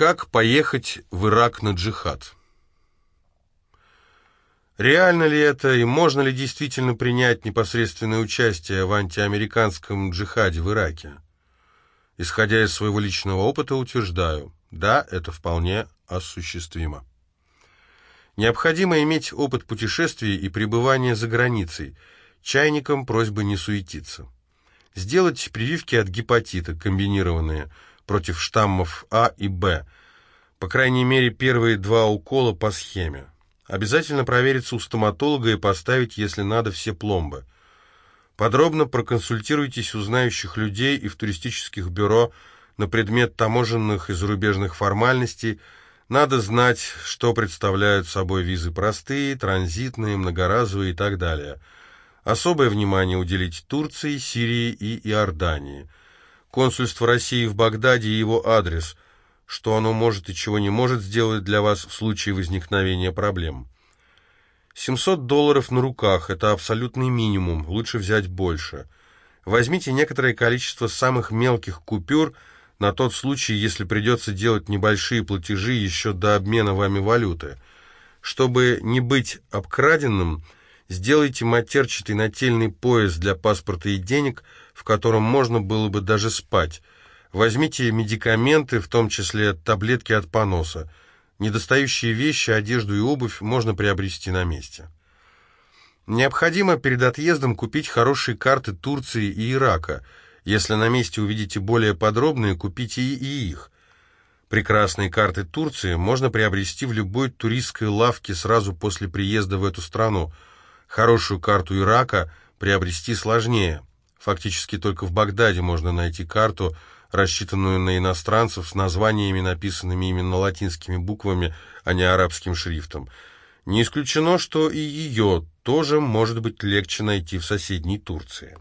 Как поехать в Ирак на джихад? Реально ли это и можно ли действительно принять непосредственное участие в антиамериканском джихаде в Ираке? Исходя из своего личного опыта, утверждаю, да, это вполне осуществимо. Необходимо иметь опыт путешествий и пребывания за границей. Чайникам просьба не суетиться. Сделать прививки от гепатита, комбинированные, против штаммов А и Б. По крайней мере, первые два укола по схеме. Обязательно провериться у стоматолога и поставить, если надо, все пломбы. Подробно проконсультируйтесь у знающих людей и в туристических бюро на предмет таможенных и зарубежных формальностей. Надо знать, что представляют собой визы простые, транзитные, многоразовые и так далее. Особое внимание уделить Турции, Сирии и Иордании. Консульство России в Багдаде и его адрес – что оно может и чего не может сделать для вас в случае возникновения проблем. 700 долларов на руках – это абсолютный минимум, лучше взять больше. Возьмите некоторое количество самых мелких купюр на тот случай, если придется делать небольшие платежи еще до обмена вами валюты. Чтобы не быть обкраденным, сделайте матерчатый нательный пояс для паспорта и денег, в котором можно было бы даже спать – Возьмите медикаменты, в том числе таблетки от поноса. Недостающие вещи, одежду и обувь можно приобрести на месте. Необходимо перед отъездом купить хорошие карты Турции и Ирака. Если на месте увидите более подробные, купите и их. Прекрасные карты Турции можно приобрести в любой туристской лавке сразу после приезда в эту страну. Хорошую карту Ирака приобрести сложнее. Фактически только в Багдаде можно найти карту – рассчитанную на иностранцев с названиями, написанными именно латинскими буквами, а не арабским шрифтом. Не исключено, что и ее тоже может быть легче найти в соседней Турции.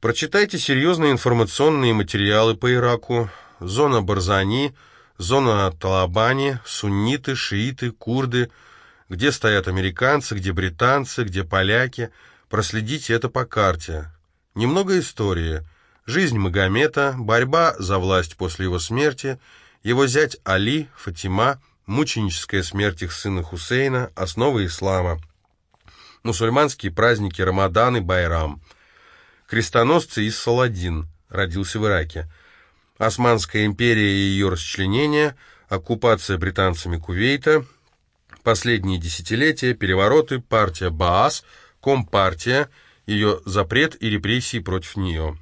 Прочитайте серьезные информационные материалы по Ираку. Зона Барзани, зона Талабани, сунниты, шииты, курды, где стоят американцы, где британцы, где поляки. Проследите это по карте. Немного истории – Жизнь Магомета, борьба за власть после его смерти, его зять Али, Фатима, мученическая смерть их сына Хусейна, основы ислама, мусульманские праздники Рамадан и Байрам, крестоносцы из Саладин, родился в Ираке, Османская империя и ее расчленение, оккупация британцами Кувейта, последние десятилетия, перевороты, партия Баас, Компартия, ее запрет и репрессии против нее.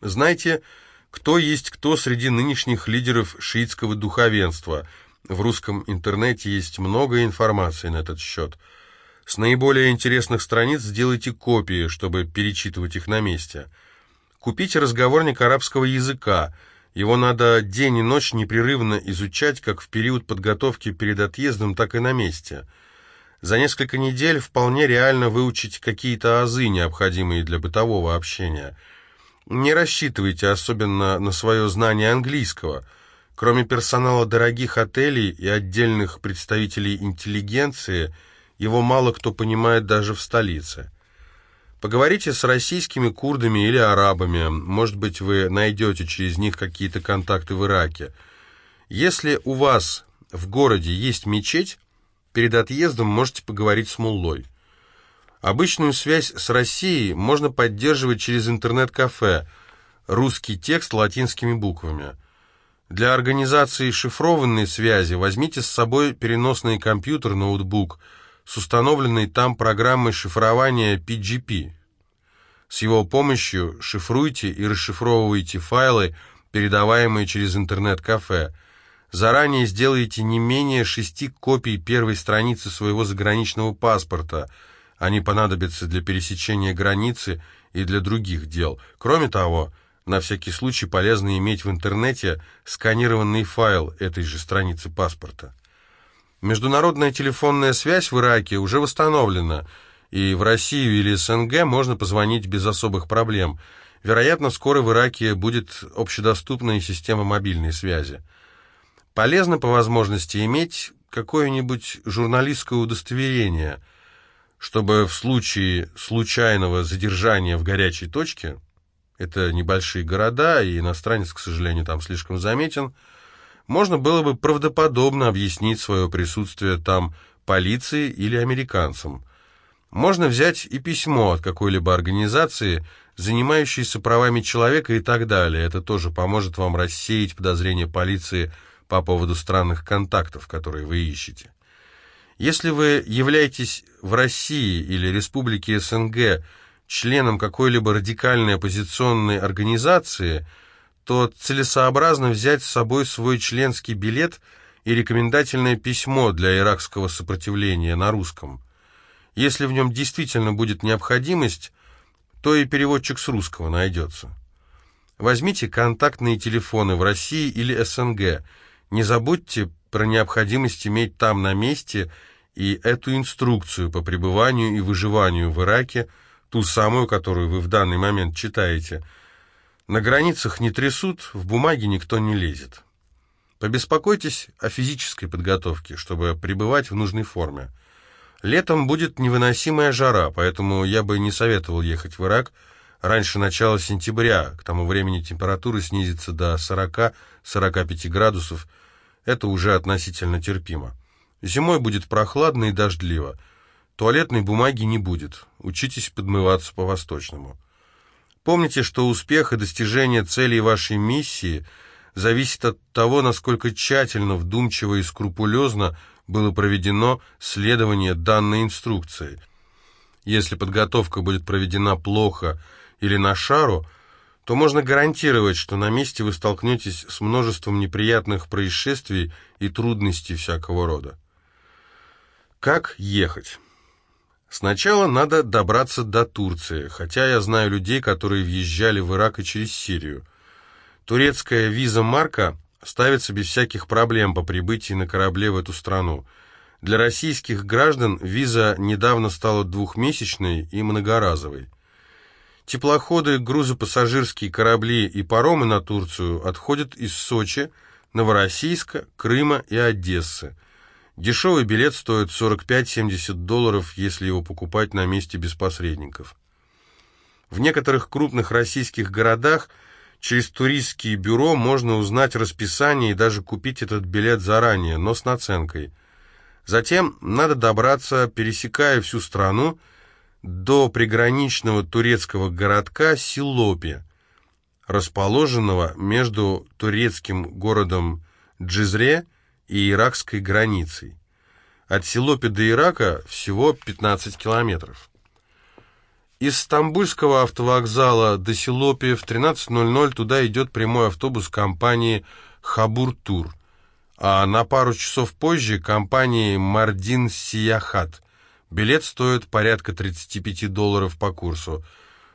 Знаете, кто есть кто среди нынешних лидеров шиитского духовенства? В русском интернете есть много информации на этот счет. С наиболее интересных страниц сделайте копии, чтобы перечитывать их на месте. Купите разговорник арабского языка. Его надо день и ночь непрерывно изучать, как в период подготовки перед отъездом, так и на месте. За несколько недель вполне реально выучить какие-то азы, необходимые для бытового общения – не рассчитывайте особенно на свое знание английского. Кроме персонала дорогих отелей и отдельных представителей интеллигенции, его мало кто понимает даже в столице. Поговорите с российскими курдами или арабами, может быть, вы найдете через них какие-то контакты в Ираке. Если у вас в городе есть мечеть, перед отъездом можете поговорить с муллой. Обычную связь с Россией можно поддерживать через интернет-кафе, русский текст латинскими буквами. Для организации шифрованной связи возьмите с собой переносный компьютер, ноутбук с установленной там программой шифрования PGP. С его помощью шифруйте и расшифровывайте файлы, передаваемые через интернет-кафе. Заранее сделайте не менее шести копий первой страницы своего заграничного паспорта – они понадобятся для пересечения границы и для других дел. Кроме того, на всякий случай полезно иметь в интернете сканированный файл этой же страницы паспорта. Международная телефонная связь в Ираке уже восстановлена, и в Россию или СНГ можно позвонить без особых проблем. Вероятно, скоро в Ираке будет общедоступная система мобильной связи. Полезно по возможности иметь какое-нибудь журналистское удостоверение – чтобы в случае случайного задержания в горячей точке, это небольшие города, и иностранец, к сожалению, там слишком заметен, можно было бы правдоподобно объяснить свое присутствие там полиции или американцам. Можно взять и письмо от какой-либо организации, занимающейся правами человека и так далее. Это тоже поможет вам рассеять подозрения полиции по поводу странных контактов, которые вы ищете. Если вы являетесь в России или Республике СНГ членом какой-либо радикальной оппозиционной организации, то целесообразно взять с собой свой членский билет и рекомендательное письмо для иракского сопротивления на русском. Если в нем действительно будет необходимость, то и переводчик с русского найдется. Возьмите контактные телефоны в России или СНГ. Не забудьте про необходимость иметь там на месте и эту инструкцию по пребыванию и выживанию в Ираке, ту самую, которую вы в данный момент читаете. На границах не трясут, в бумаге никто не лезет. Побеспокойтесь о физической подготовке, чтобы пребывать в нужной форме. Летом будет невыносимая жара, поэтому я бы не советовал ехать в Ирак раньше начала сентября. К тому времени температура снизится до 40-45 градусов. Это уже относительно терпимо. Зимой будет прохладно и дождливо. Туалетной бумаги не будет. Учитесь подмываться по-восточному. Помните, что успех и достижение целей вашей миссии зависит от того, насколько тщательно, вдумчиво и скрупулезно – было проведено следование данной инструкции. Если подготовка будет проведена плохо или на шару, то можно гарантировать, что на месте вы столкнетесь с множеством неприятных происшествий и трудностей всякого рода. Как ехать? Сначала надо добраться до Турции, хотя я знаю людей, которые въезжали в Ирак и через Сирию. Турецкая виза Марка ставится без всяких проблем по прибытии на корабле в эту страну. Для российских граждан виза недавно стала двухмесячной и многоразовой. Теплоходы, грузопассажирские корабли и паромы на Турцию отходят из Сочи, Новороссийска, Крыма и Одессы. Дешевый билет стоит 45-70 долларов, если его покупать на месте без посредников. В некоторых крупных российских городах – Через туристские бюро можно узнать расписание и даже купить этот билет заранее, но с наценкой. Затем надо добраться, пересекая всю страну, до приграничного турецкого городка Силопи, расположенного между турецким городом Джизре и иракской границей. От Силопи до Ирака всего 15 километров. Из Стамбульского автовокзала до Силопи в 13.00 туда идет прямой автобус компании «Хабур Тур», а на пару часов позже компании «Мардин Сияхат». Билет стоит порядка 35 долларов по курсу.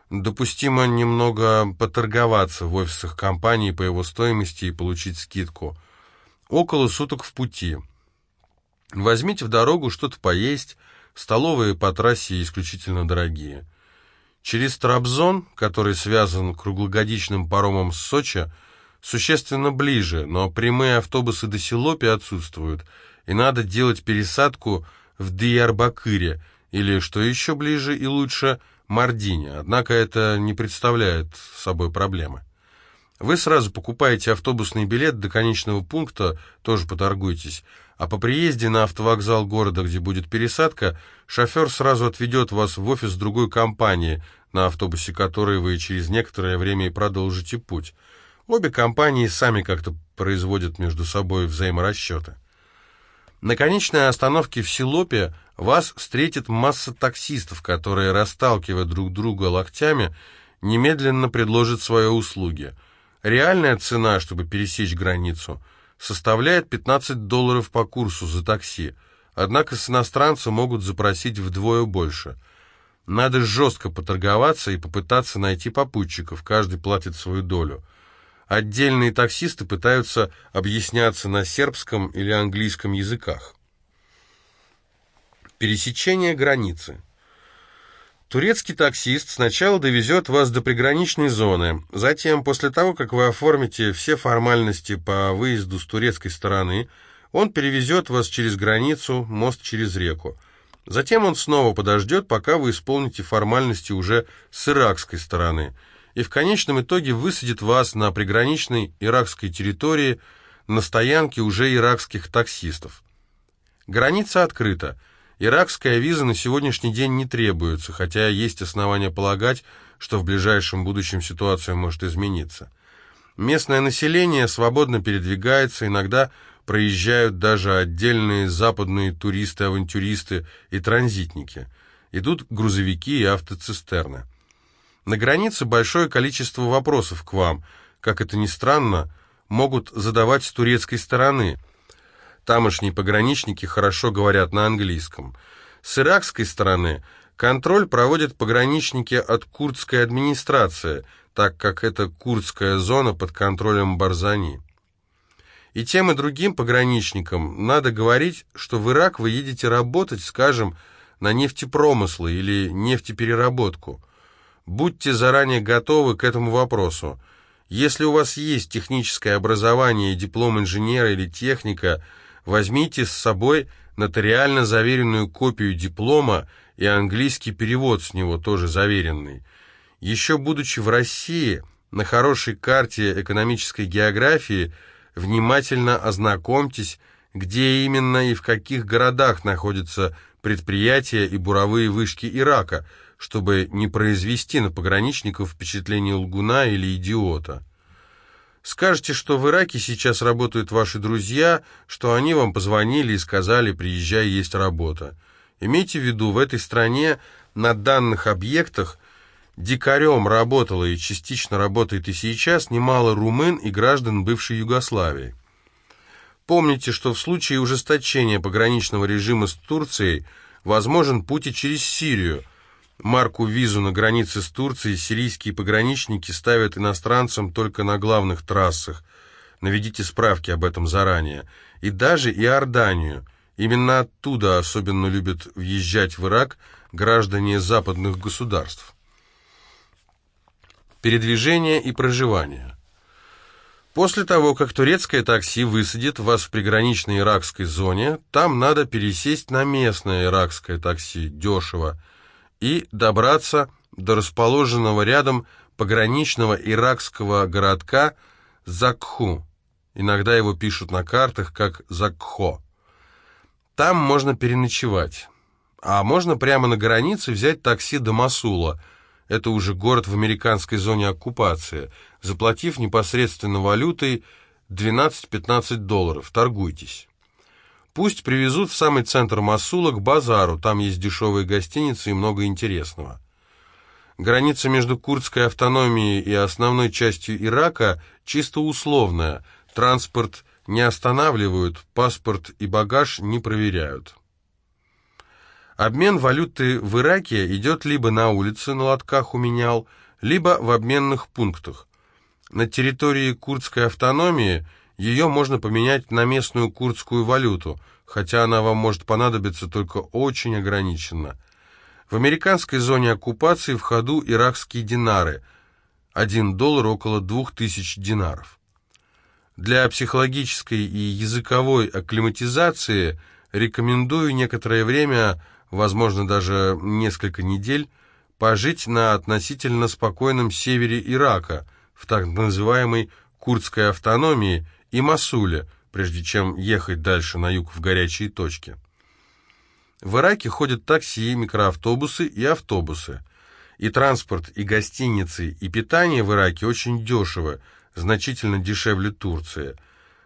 Допустимо немного поторговаться в офисах компании по его стоимости и получить скидку. Около суток в пути. Возьмите в дорогу что-то поесть, столовые по трассе исключительно дорогие. Через Трабзон, который связан круглогодичным паромом с Сочи, существенно ближе, но прямые автобусы до Силопи отсутствуют, и надо делать пересадку в Диярбакыре, или, что еще ближе и лучше, Мардине, однако это не представляет собой проблемы. Вы сразу покупаете автобусный билет до конечного пункта, тоже поторгуйтесь, а по приезде на автовокзал города, где будет пересадка, шофер сразу отведет вас в офис другой компании, на автобусе которой вы через некоторое время и продолжите путь. Обе компании сами как-то производят между собой взаиморасчеты. На конечной остановке в Силопе вас встретит масса таксистов, которые, расталкивая друг друга локтями, немедленно предложат свои услуги. Реальная цена, чтобы пересечь границу – составляет 15 долларов по курсу за такси, однако с иностранца могут запросить вдвое больше. Надо жестко поторговаться и попытаться найти попутчиков, каждый платит свою долю. Отдельные таксисты пытаются объясняться на сербском или английском языках. Пересечение границы. Турецкий таксист сначала довезет вас до приграничной зоны, затем, после того, как вы оформите все формальности по выезду с турецкой стороны, он перевезет вас через границу, мост через реку. Затем он снова подождет, пока вы исполните формальности уже с иракской стороны, и в конечном итоге высадит вас на приграничной иракской территории на стоянке уже иракских таксистов. Граница открыта. Иракская виза на сегодняшний день не требуется, хотя есть основания полагать, что в ближайшем будущем ситуация может измениться. Местное население свободно передвигается, иногда проезжают даже отдельные западные туристы-авантюристы и транзитники. Идут грузовики и автоцистерны. На границе большое количество вопросов к вам, как это ни странно, могут задавать с турецкой стороны. Тамошние пограничники хорошо говорят на английском. С иракской стороны контроль проводят пограничники от курдской администрации, так как это курдская зона под контролем Барзани. И тем и другим пограничникам надо говорить, что в Ирак вы едете работать, скажем, на нефтепромыслы или нефтепереработку. Будьте заранее готовы к этому вопросу. Если у вас есть техническое образование, диплом инженера или техника, возьмите с собой нотариально заверенную копию диплома и английский перевод с него, тоже заверенный. Еще будучи в России, на хорошей карте экономической географии, внимательно ознакомьтесь, где именно и в каких городах находятся предприятия и буровые вышки Ирака, чтобы не произвести на пограничников впечатление лгуна или идиота. Скажете, что в Ираке сейчас работают ваши друзья, что они вам позвонили и сказали, приезжай, есть работа. Имейте в виду, в этой стране на данных объектах Дикарем работало и частично работает и сейчас немало румын и граждан бывшей Югославии. Помните, что в случае ужесточения пограничного режима с Турцией возможен путь и через Сирию. Марку визу на границе с Турцией сирийские пограничники ставят иностранцам только на главных трассах. Наведите справки об этом заранее. И даже Иорданию. Именно оттуда особенно любят въезжать в Ирак граждане западных государств. Передвижение и проживание. После того, как турецкое такси высадит вас в приграничной иракской зоне, там надо пересесть на местное иракское такси, дешево, и добраться до расположенного рядом пограничного иракского городка Закху. Иногда его пишут на картах как Закхо. Там можно переночевать. А можно прямо на границе взять такси до Масула – это уже город в американской зоне оккупации, заплатив непосредственно валютой 12-15 долларов. Торгуйтесь. Пусть привезут в самый центр Масула к базару, там есть дешевые гостиницы и много интересного. Граница между курдской автономией и основной частью Ирака чисто условная, транспорт не останавливают, паспорт и багаж не проверяют. Обмен валюты в Ираке идет либо на улице на лотках у менял, либо в обменных пунктах. На территории курдской автономии ее можно поменять на местную курдскую валюту, хотя она вам может понадобиться только очень ограниченно. В американской зоне оккупации в ходу иракские динары. 1 доллар около 2000 динаров. Для психологической и языковой акклиматизации рекомендую некоторое время возможно даже несколько недель, пожить на относительно спокойном севере Ирака, в так называемой курдской автономии и Масуле, прежде чем ехать дальше на юг в горячие точки. В Ираке ходят такси, микроавтобусы и автобусы. И транспорт, и гостиницы, и питание в Ираке очень дешево, значительно дешевле Турции.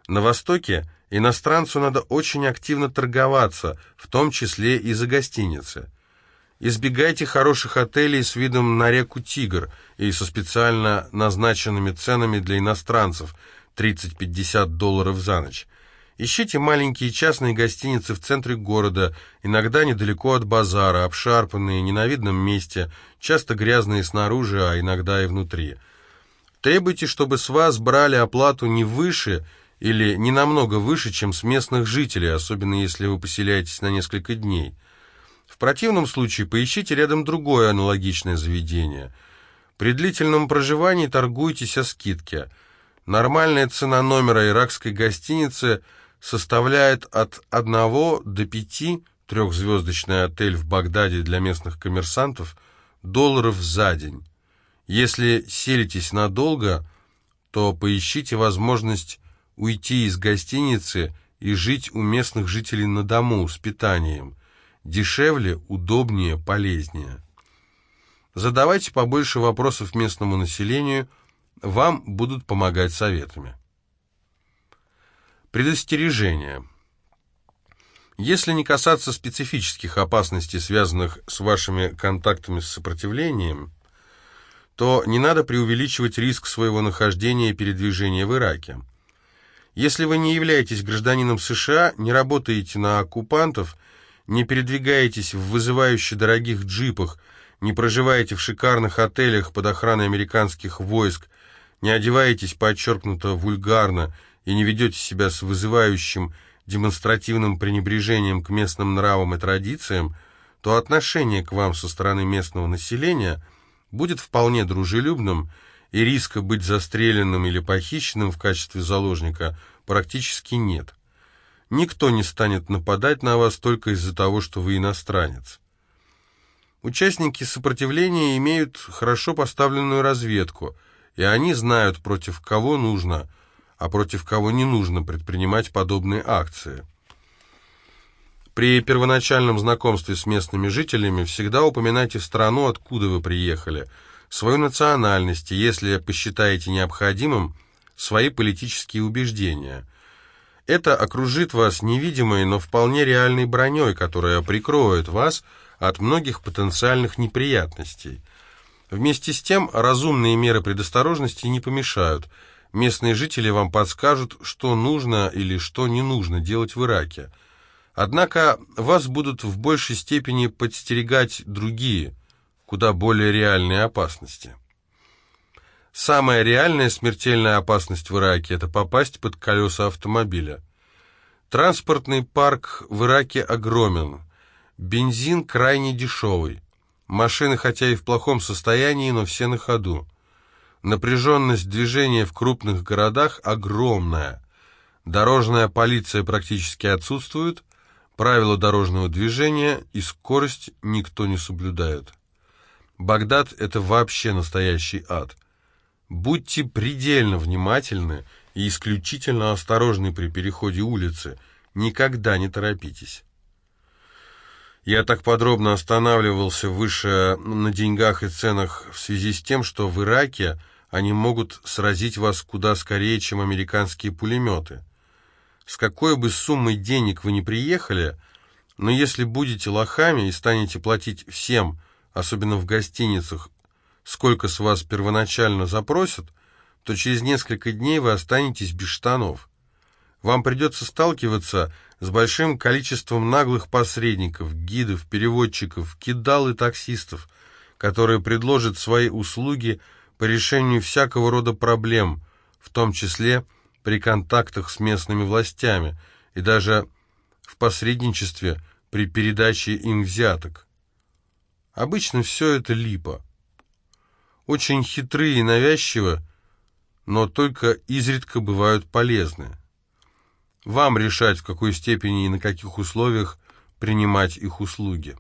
На востоке – Иностранцу надо очень активно торговаться, в том числе и за гостиницы. Избегайте хороших отелей с видом на реку Тигр и со специально назначенными ценами для иностранцев 30-50 долларов за ночь. Ищите маленькие частные гостиницы в центре города, иногда недалеко от базара, обшарпанные, не на месте, часто грязные снаружи, а иногда и внутри. Требуйте, чтобы с вас брали оплату не выше – или не намного выше, чем с местных жителей, особенно если вы поселяетесь на несколько дней. В противном случае поищите рядом другое аналогичное заведение. При длительном проживании торгуйтесь о скидке. Нормальная цена номера иракской гостиницы составляет от 1 до 5, трехзвездочный отель в Багдаде для местных коммерсантов, долларов за день. Если селитесь надолго, то поищите возможность уйти из гостиницы и жить у местных жителей на дому с питанием. Дешевле, удобнее, полезнее. Задавайте побольше вопросов местному населению, вам будут помогать советами. Предостережение. Если не касаться специфических опасностей, связанных с вашими контактами с сопротивлением, то не надо преувеличивать риск своего нахождения и передвижения в Ираке. Если вы не являетесь гражданином США, не работаете на оккупантов, не передвигаетесь в вызывающе дорогих джипах, не проживаете в шикарных отелях под охраной американских войск, не одеваетесь подчеркнуто вульгарно и не ведете себя с вызывающим демонстративным пренебрежением к местным нравам и традициям, то отношение к вам со стороны местного населения будет вполне дружелюбным, и риска быть застреленным или похищенным в качестве заложника практически нет. Никто не станет нападать на вас только из-за того, что вы иностранец. Участники сопротивления имеют хорошо поставленную разведку, и они знают, против кого нужно – а против кого не нужно предпринимать подобные акции. При первоначальном знакомстве с местными жителями всегда упоминайте страну, откуда вы приехали, свою национальность, если посчитаете необходимым, свои политические убеждения. Это окружит вас невидимой, но вполне реальной броней, которая прикроет вас от многих потенциальных неприятностей. Вместе с тем, разумные меры предосторожности не помешают – Местные жители вам подскажут, что нужно или что не нужно делать в Ираке. Однако вас будут в большей степени подстерегать другие, куда более реальные опасности. Самая реальная смертельная опасность в Ираке – это попасть под колеса автомобиля. Транспортный парк в Ираке огромен. Бензин крайне дешевый. Машины, хотя и в плохом состоянии, но все на ходу. Напряженность движения в крупных городах огромная. Дорожная полиция практически отсутствует, правила дорожного движения и скорость никто не соблюдает. Багдад – это вообще настоящий ад. Будьте предельно внимательны и исключительно осторожны при переходе улицы, никогда не торопитесь. Я так подробно останавливался выше на деньгах и ценах в связи с тем, что в Ираке – они могут сразить вас куда скорее, чем американские пулеметы. С какой бы суммой денег вы ни приехали, но если будете лохами и станете платить всем, особенно в гостиницах, сколько с вас первоначально запросят, то через несколько дней вы останетесь без штанов. Вам придется сталкиваться с большим количеством наглых посредников, гидов, переводчиков, кидал и таксистов, которые предложат свои услуги – по решению всякого рода проблем, в том числе при контактах с местными властями и даже в посредничестве при передаче им взяток. Обычно все это липа. Очень хитрые и навязчивы, но только изредка бывают полезны. Вам решать, в какой степени и на каких условиях принимать их услуги.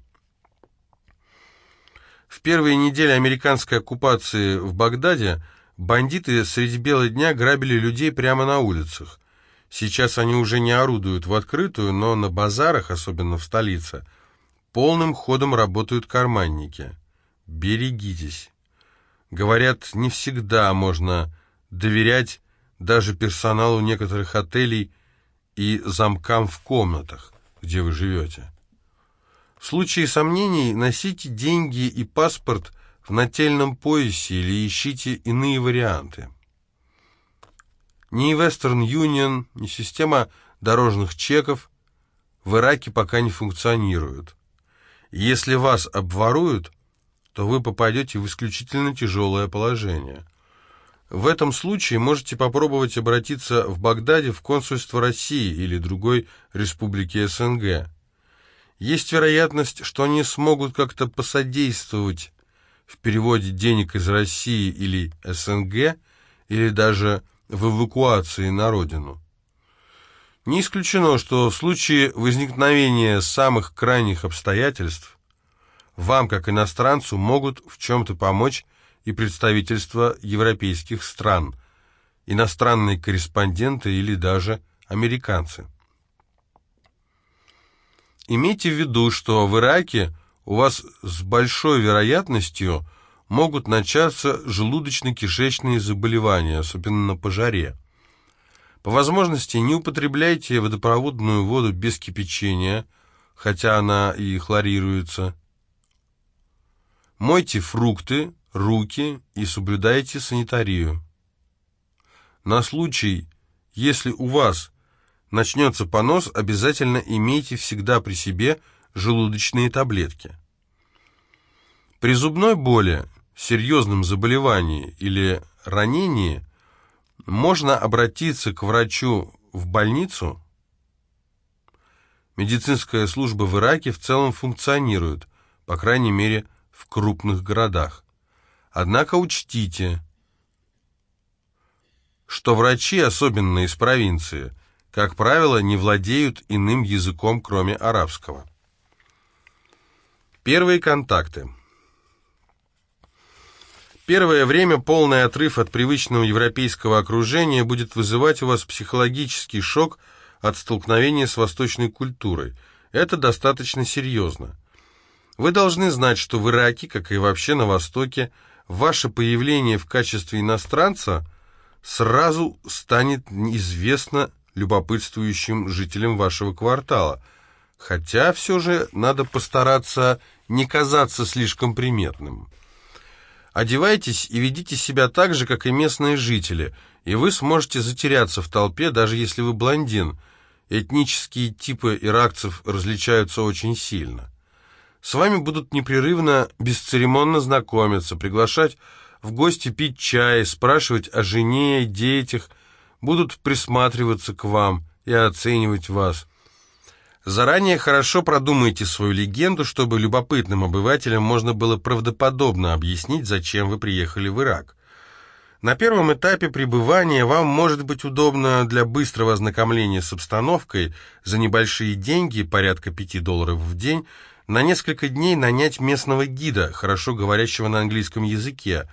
В первые недели американской оккупации в Багдаде бандиты среди бела дня грабили людей прямо на улицах. Сейчас они уже не орудуют в открытую, но на базарах, особенно в столице, полным ходом работают карманники. Берегитесь. Говорят, не всегда можно доверять даже персоналу некоторых отелей и замкам в комнатах, где вы живете. В случае сомнений носите деньги и паспорт в нательном поясе или ищите иные варианты. Ни Western Union, ни система дорожных чеков в Ираке пока не функционируют. Если вас обворуют, то вы попадете в исключительно тяжелое положение. В этом случае можете попробовать обратиться в Багдаде в консульство России или другой республики СНГ. Есть вероятность, что они смогут как-то посодействовать в переводе денег из России или СНГ, или даже в эвакуации на родину. Не исключено, что в случае возникновения самых крайних обстоятельств вам, как иностранцу, могут в чем-то помочь и представительства европейских стран. иностранные корреспонденты или даже американцы. Имейте в виду, что в Ираке у вас с большой вероятностью могут начаться желудочно-кишечные заболевания, особенно на пожаре. По возможности не употребляйте водопроводную воду без кипячения, хотя она и хлорируется. Мойте фрукты, руки и соблюдайте санитарию. На случай, если у вас начнется понос, обязательно имейте всегда при себе желудочные таблетки. При зубной боли, серьезном заболевании или ранении можно обратиться к врачу в больницу. Медицинская служба в Ираке в целом функционирует, по крайней мере, в крупных городах. Однако учтите, что врачи, особенно из провинции, как правило, не владеют иным языком, кроме арабского. Первые контакты. Первое время полный отрыв от привычного европейского окружения будет вызывать у вас психологический шок от столкновения с восточной культурой. Это достаточно серьезно. Вы должны знать, что в Ираке, как и вообще на Востоке, ваше появление в качестве иностранца сразу станет известно любопытствующим жителям вашего квартала, хотя все же надо постараться не казаться слишком приметным. Одевайтесь и ведите себя так же, как и местные жители, и вы сможете затеряться в толпе, даже если вы блондин. Этнические типы иракцев различаются очень сильно. С вами будут непрерывно, бесцеремонно знакомиться, приглашать в гости пить чай, спрашивать о жене детях, будут присматриваться к вам и оценивать вас. Заранее хорошо продумайте свою легенду, чтобы любопытным обывателям можно было правдоподобно объяснить, зачем вы приехали в Ирак. На первом этапе пребывания вам может быть удобно для быстрого ознакомления с обстановкой за небольшие деньги, порядка 5 долларов в день, на несколько дней нанять местного гида, хорошо говорящего на английском языке.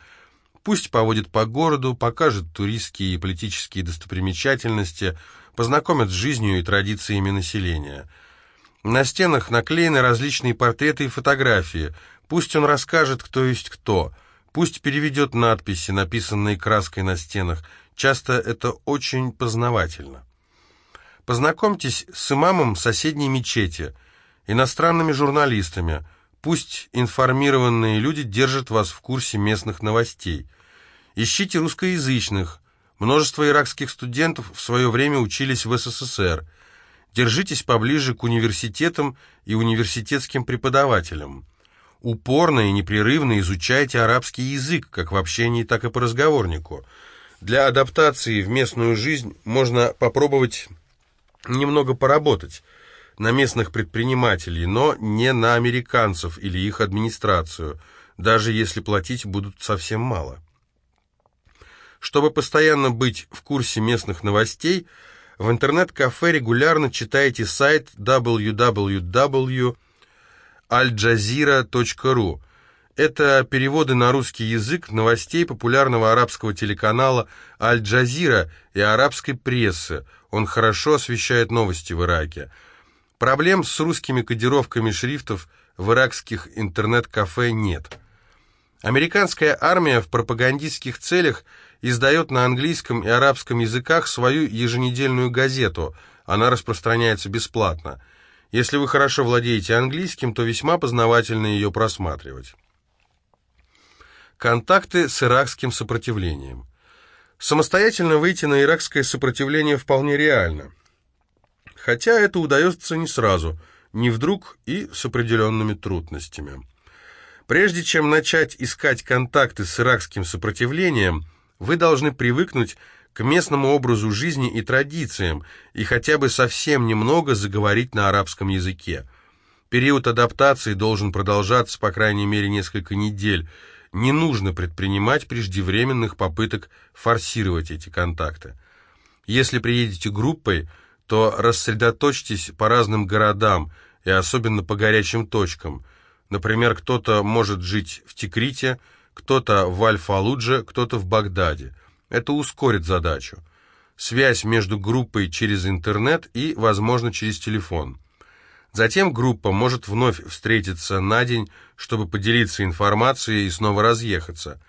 Пусть поводит по городу, покажет туристские и политические достопримечательности – познакомят с жизнью и традициями населения. На стенах наклеены различные портреты и фотографии. Пусть он расскажет, кто есть кто. Пусть переведет надписи, написанные краской на стенах. Часто это очень познавательно. Познакомьтесь с имамом соседней мечети, иностранными журналистами. Пусть информированные люди держат вас в курсе местных новостей. Ищите русскоязычных, Множество иракских студентов в свое время учились в СССР. Держитесь поближе к университетам и университетским преподавателям. Упорно и непрерывно изучайте арабский язык, как в общении, так и по разговорнику. Для адаптации в местную жизнь можно попробовать немного поработать на местных предпринимателей, но не на американцев или их администрацию, даже если платить будут совсем мало. Чтобы постоянно быть в курсе местных новостей, в интернет-кафе регулярно читайте сайт www.aljazira.ru. Это переводы на русский язык новостей популярного арабского телеканала «Аль-Джазира» и арабской прессы. Он хорошо освещает новости в Ираке. Проблем с русскими кодировками шрифтов в иракских интернет-кафе нет. Американская армия в пропагандистских целях – издает на английском и арабском языках свою еженедельную газету. Она распространяется бесплатно. Если вы хорошо владеете английским, то весьма познавательно ее просматривать. Контакты с иракским сопротивлением. Самостоятельно выйти на иракское сопротивление вполне реально. Хотя это удается не сразу, не вдруг и с определенными трудностями. Прежде чем начать искать контакты с иракским сопротивлением – вы должны привыкнуть к местному образу жизни и традициям и хотя бы совсем немного заговорить на арабском языке. Период адаптации должен продолжаться по крайней мере несколько недель. Не нужно предпринимать преждевременных попыток форсировать эти контакты. Если приедете группой, то рассредоточьтесь по разным городам и особенно по горячим точкам. Например, кто-то может жить в Тикрите, кто-то в Аль-Фалудже, кто-то в Багдаде. Это ускорит задачу. Связь между группой через интернет и, возможно, через телефон. Затем группа может вновь встретиться на день, чтобы поделиться информацией и снова разъехаться.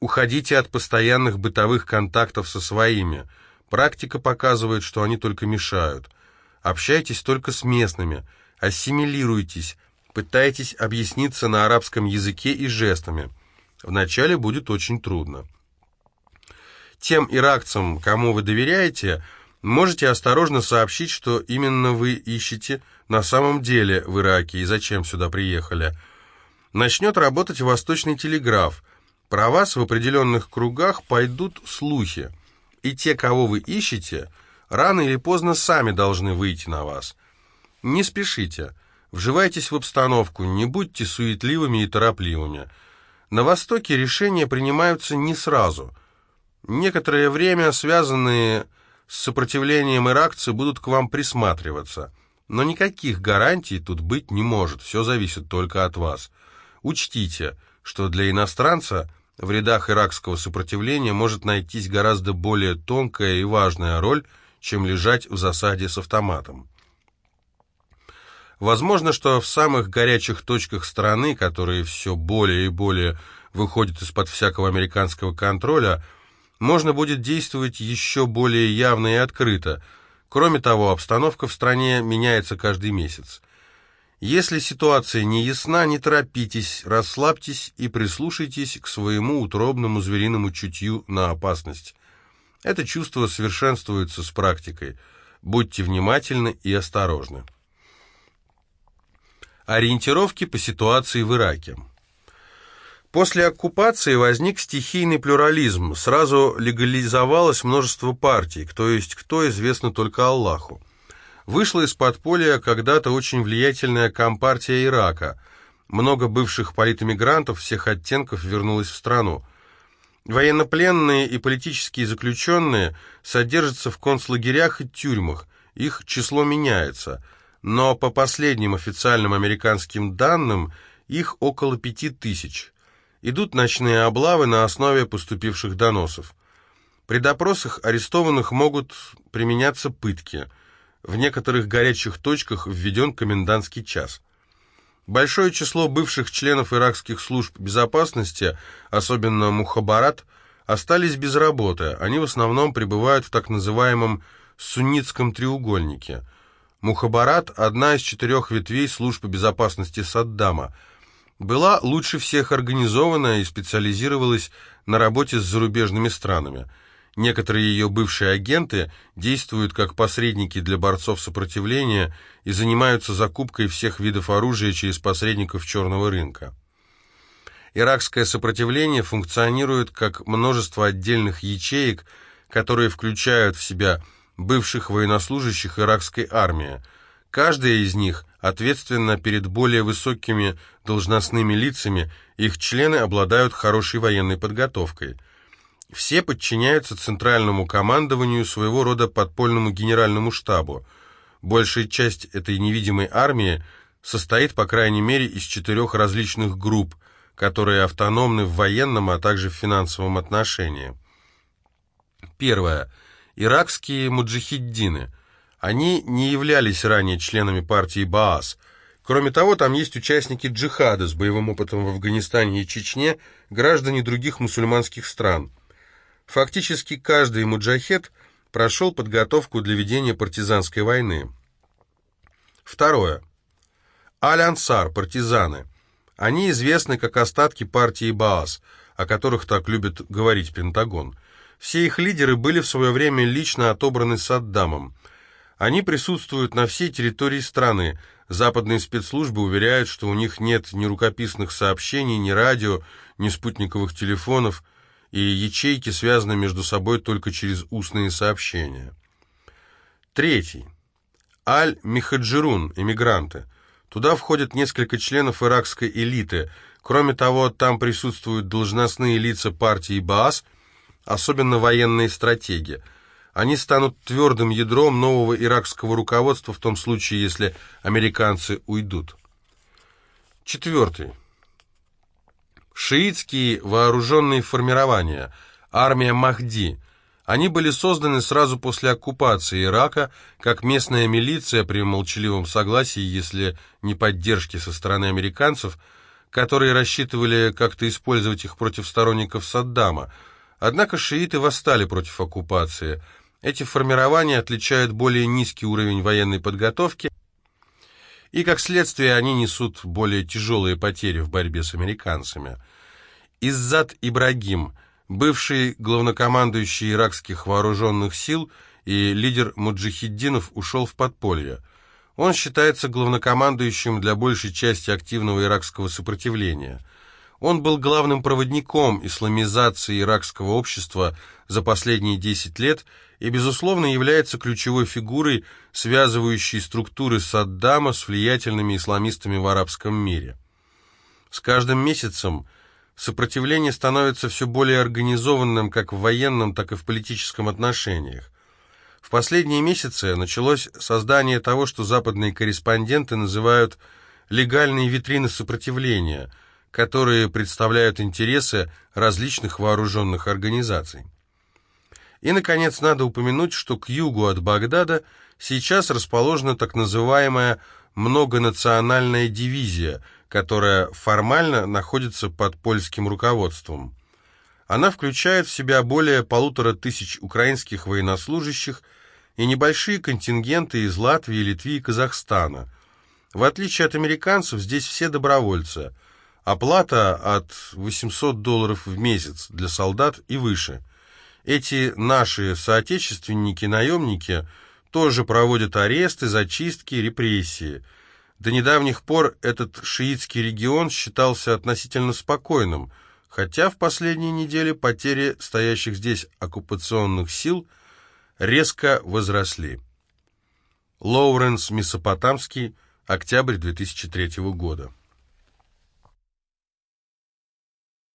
Уходите от постоянных бытовых контактов со своими. Практика показывает, что они только мешают. Общайтесь только с местными, ассимилируйтесь, пытайтесь объясниться на арабском языке и жестами. Вначале будет очень трудно. Тем иракцам, кому вы доверяете, можете осторожно сообщить, что именно вы ищете на самом деле в Ираке и зачем сюда приехали. Начнет работать восточный телеграф. Про вас в определенных кругах пойдут слухи. И те, кого вы ищете, рано или поздно сами должны выйти на вас. Не спешите. Вживайтесь в обстановку, не будьте суетливыми и торопливыми. На Востоке решения принимаются не сразу. Некоторое время связанные с сопротивлением иракцы будут к вам присматриваться. Но никаких гарантий тут быть не может, все зависит только от вас. Учтите, что для иностранца в рядах иракского сопротивления может найтись гораздо более тонкая и важная роль, чем лежать в засаде с автоматом. Возможно, что в самых горячих точках страны, которые все более и более выходят из-под всякого американского контроля, можно будет действовать еще более явно и открыто. Кроме того, обстановка в стране меняется каждый месяц. Если ситуация не ясна, не торопитесь, расслабьтесь и прислушайтесь к своему утробному звериному чутью на опасность. Это чувство совершенствуется с практикой. Будьте внимательны и осторожны. Ориентировки по ситуации в Ираке. После оккупации возник стихийный плюрализм, сразу легализовалось множество партий, кто есть кто, известно только Аллаху. Вышла из подполья когда-то очень влиятельная компартия Ирака. Много бывших политэмигрантов всех оттенков вернулось в страну. Военнопленные и политические заключенные содержатся в концлагерях и тюрьмах, их число меняется – но по последним официальным американским данным их около пяти тысяч. Идут ночные облавы на основе поступивших доносов. При допросах арестованных могут применяться пытки. В некоторых горячих точках введен комендантский час. Большое число бывших членов иракских служб безопасности, особенно Мухабарат, остались без работы. Они в основном пребывают в так называемом «суннитском треугольнике», Мухабарат, одна из четырех ветвей службы безопасности Саддама, была лучше всех организована и специализировалась на работе с зарубежными странами. Некоторые ее бывшие агенты действуют как посредники для борцов сопротивления и занимаются закупкой всех видов оружия через посредников черного рынка. Иракское сопротивление функционирует как множество отдельных ячеек, которые включают в себя бывших военнослужащих иракской армии. Каждая из них ответственна перед более высокими должностными лицами, их члены обладают хорошей военной подготовкой. Все подчиняются центральному командованию своего рода подпольному генеральному штабу. Большая часть этой невидимой армии состоит, по крайней мере, из четырех различных групп, которые автономны в военном, а также в финансовом отношении. Первое – иракские муджахиддины. Они не являлись ранее членами партии Баас. Кроме того, там есть участники джихада с боевым опытом в Афганистане и Чечне, граждане других мусульманских стран. Фактически каждый муджахед прошел подготовку для ведения партизанской войны. Второе. Аль-Ансар, партизаны. Они известны как остатки партии Баас, о которых так любит говорить Пентагон – все их лидеры были в свое время лично отобраны Саддамом. Они присутствуют на всей территории страны. Западные спецслужбы уверяют, что у них нет ни рукописных сообщений, ни радио, ни спутниковых телефонов, и ячейки связаны между собой только через устные сообщения. Третий. Аль-Михаджирун, эмигранты. Туда входят несколько членов иракской элиты. Кроме того, там присутствуют должностные лица партии Баас – особенно военные стратеги. Они станут твердым ядром нового иракского руководства в том случае, если американцы уйдут. Четвертый. Шиитские вооруженные формирования. армия Махди. Они были созданы сразу после оккупации Ирака, как местная милиция при молчаливом согласии, если не поддержке со стороны американцев, которые рассчитывали как-то использовать их против сторонников Саддама. Однако шииты восстали против оккупации. Эти формирования отличают более низкий уровень военной подготовки, и, как следствие, они несут более тяжелые потери в борьбе с американцами. Иззад Ибрагим, бывший главнокомандующий иракских вооруженных сил и лидер муджихиддинов, ушел в подполье. Он считается главнокомандующим для большей части активного иракского сопротивления. Он был главным проводником исламизации иракского общества за последние 10 лет и, безусловно, является ключевой фигурой, связывающей структуры Саддама с влиятельными исламистами в арабском мире. С каждым месяцем сопротивление становится все более организованным как в военном, так и в политическом отношениях. В последние месяцы началось создание того, что западные корреспонденты называют «легальные витрины сопротивления», которые представляют интересы различных вооруженных организаций. И, наконец, надо упомянуть, что к югу от Багдада сейчас расположена так называемая многонациональная дивизия, которая формально находится под польским руководством. Она включает в себя более полутора тысяч украинских военнослужащих и небольшие контингенты из Латвии, Литвы и Казахстана. В отличие от американцев, здесь все добровольцы. Оплата от 800 долларов в месяц для солдат и выше. Эти наши соотечественники-наемники тоже проводят аресты, зачистки, репрессии. До недавних пор этот шиитский регион считался относительно спокойным, хотя в последние недели потери стоящих здесь оккупационных сил резко возросли. Лоуренс Месопотамский, октябрь 2003 года.